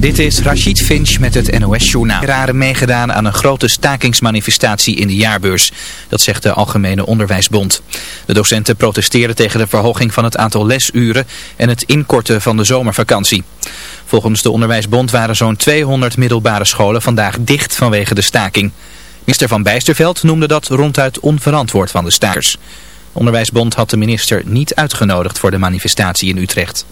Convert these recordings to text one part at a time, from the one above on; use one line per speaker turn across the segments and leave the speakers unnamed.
Dit is Rachid Finch met het NOS-journaal. Raren meegedaan aan een grote stakingsmanifestatie in de jaarbeurs. Dat zegt de Algemene Onderwijsbond. De docenten protesteerden tegen de verhoging van het aantal lesuren en het inkorten van de zomervakantie. Volgens de Onderwijsbond waren zo'n 200 middelbare scholen vandaag dicht vanwege de staking. Minister Van Bijsterveld noemde dat ronduit onverantwoord van de stakers. De Onderwijsbond had de minister niet uitgenodigd voor de manifestatie in Utrecht.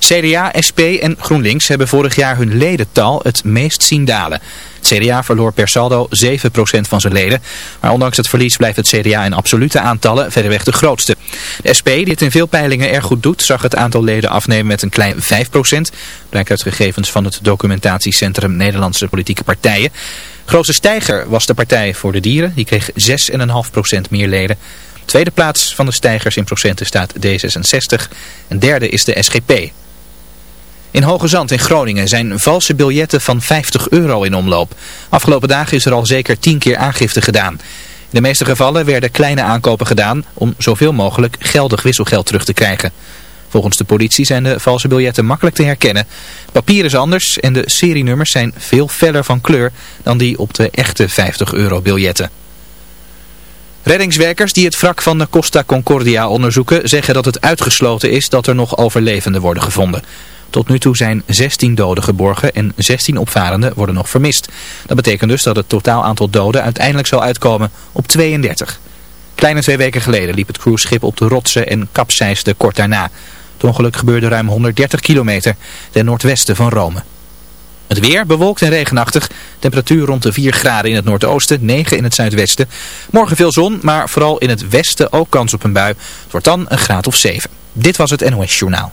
CDA, SP en GroenLinks hebben vorig jaar hun ledental het meest zien dalen. Het CDA verloor per saldo 7% van zijn leden. Maar ondanks het verlies blijft het CDA in absolute aantallen verreweg de grootste. De SP, die het in veel peilingen erg goed doet, zag het aantal leden afnemen met een klein 5%. Blijkt uit gegevens van het documentatiecentrum Nederlandse Politieke Partijen. Grootste stijger was de Partij voor de Dieren. Die kreeg 6,5% meer leden. Tweede plaats van de stijgers in procenten staat D66. En derde is de SGP. In Hoge Zand in Groningen zijn valse biljetten van 50 euro in omloop. Afgelopen dagen is er al zeker 10 keer aangifte gedaan. In de meeste gevallen werden kleine aankopen gedaan om zoveel mogelijk geldig wisselgeld terug te krijgen. Volgens de politie zijn de valse biljetten makkelijk te herkennen. Papier is anders en de serienummers zijn veel feller van kleur dan die op de echte 50 euro biljetten. Reddingswerkers die het wrak van de Costa Concordia onderzoeken zeggen dat het uitgesloten is dat er nog overlevenden worden gevonden. Tot nu toe zijn 16 doden geborgen en 16 opvarenden worden nog vermist. Dat betekent dus dat het totaal aantal doden uiteindelijk zal uitkomen op 32. Kleine twee weken geleden liep het cruiseschip op de rotsen en kapseisde kort daarna. Het ongeluk gebeurde ruim 130 kilometer ten noordwesten van Rome. Het weer bewolkt en regenachtig. Temperatuur rond de 4 graden in het noordoosten, 9 in het zuidwesten. Morgen veel zon, maar vooral in het westen ook kans op een bui. Het wordt dan een graad of 7. Dit was het NOS Journaal.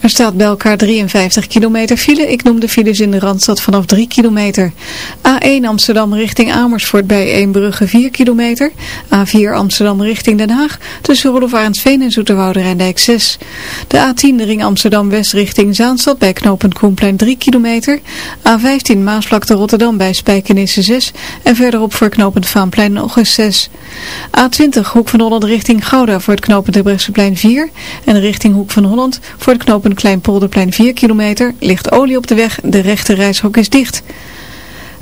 Er staat bij elkaar 53 kilometer file. Ik noem de files in de Randstad vanaf 3 kilometer. A1 Amsterdam richting Amersfoort bij Eembrugge 4 kilometer. A4 Amsterdam richting Den Haag tussen Roelofarensveen en Zoeterwoude Rijndijk 6. De A10 de ring Amsterdam West richting Zaanstad bij knooppunt Koenplein 3 kilometer. A15 Maasvlakte Rotterdam bij Spijkenisse 6. En verderop voor knooppunt Vaanplein nog eens 6. A20 Hoek van Holland richting Gouda voor het knooppunt Terbrechtseplein 4. En richting Hoek van Holland voor het knooppunt Kleinpolderplein 4 kilometer, ligt olie op de weg, de rechte reishok is dicht.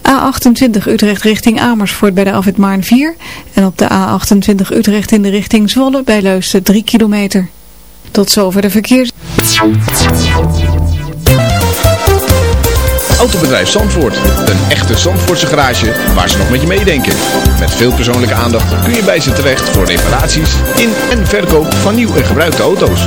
A28 Utrecht richting Amersfoort bij de Afwit Maarn 4 en op de A28 Utrecht in de richting Zwolle bij Leusden 3 kilometer. Tot zover de verkeers.
Autobedrijf Zandvoort. Een echte Zandvoortse garage waar ze nog met je meedenken. Met veel persoonlijke aandacht kun je bij ze terecht voor reparaties in en verkoop van nieuw en gebruikte auto's.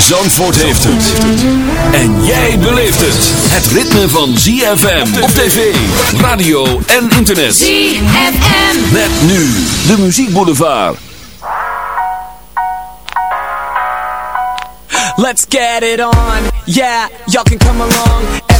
Zandvoort heeft het. En jij beleeft het. Het ritme van ZFM op tv, radio en internet.
ZFM.
Met nu de muziekboulevard.
Let's get it on, yeah, y'all can come along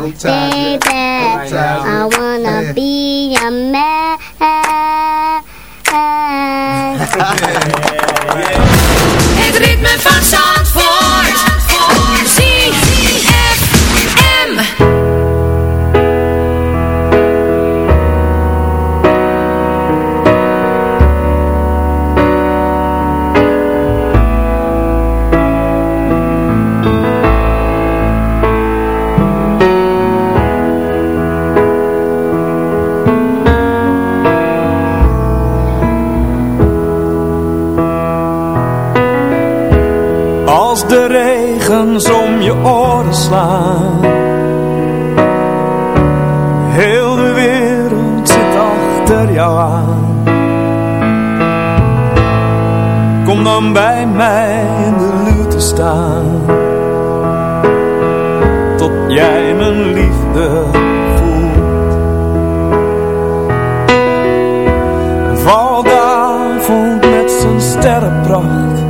Town.
Heel de wereld zit achter jou aan. Kom dan bij mij in de luwte staan. Tot jij mijn liefde voelt. Val de avond met zijn sterrenpracht.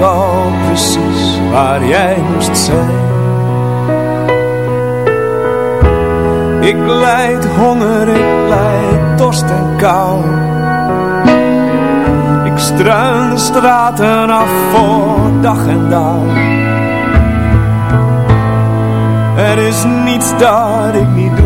Ik al precies waar jij moest zijn. Ik leid honger, ik leid dorst en kou. Ik struin de straten af voor dag en dauw. Er is niets dat ik niet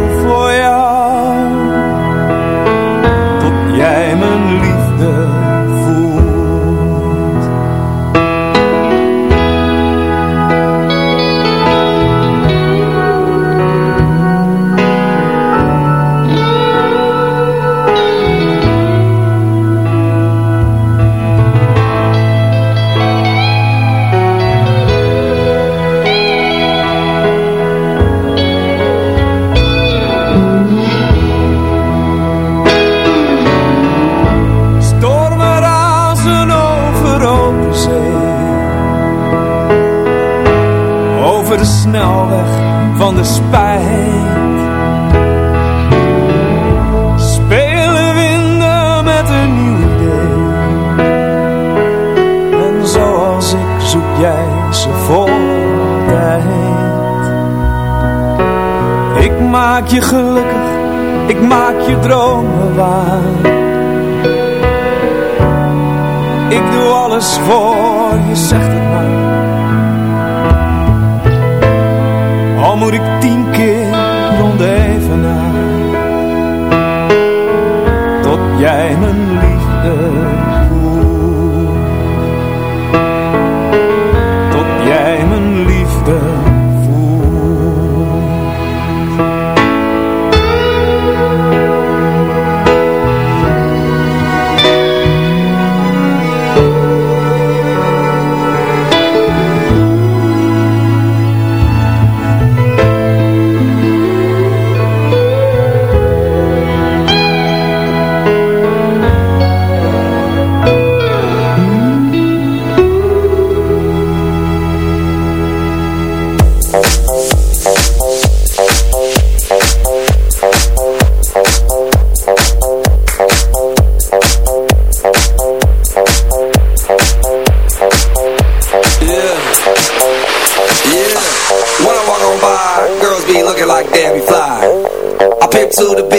je gelukkig, ik maak je dromen waar. Ik doe alles voor je, zegt het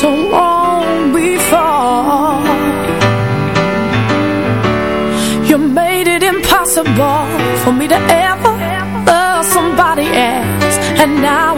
so long before. You made it impossible for me to ever love somebody else. And now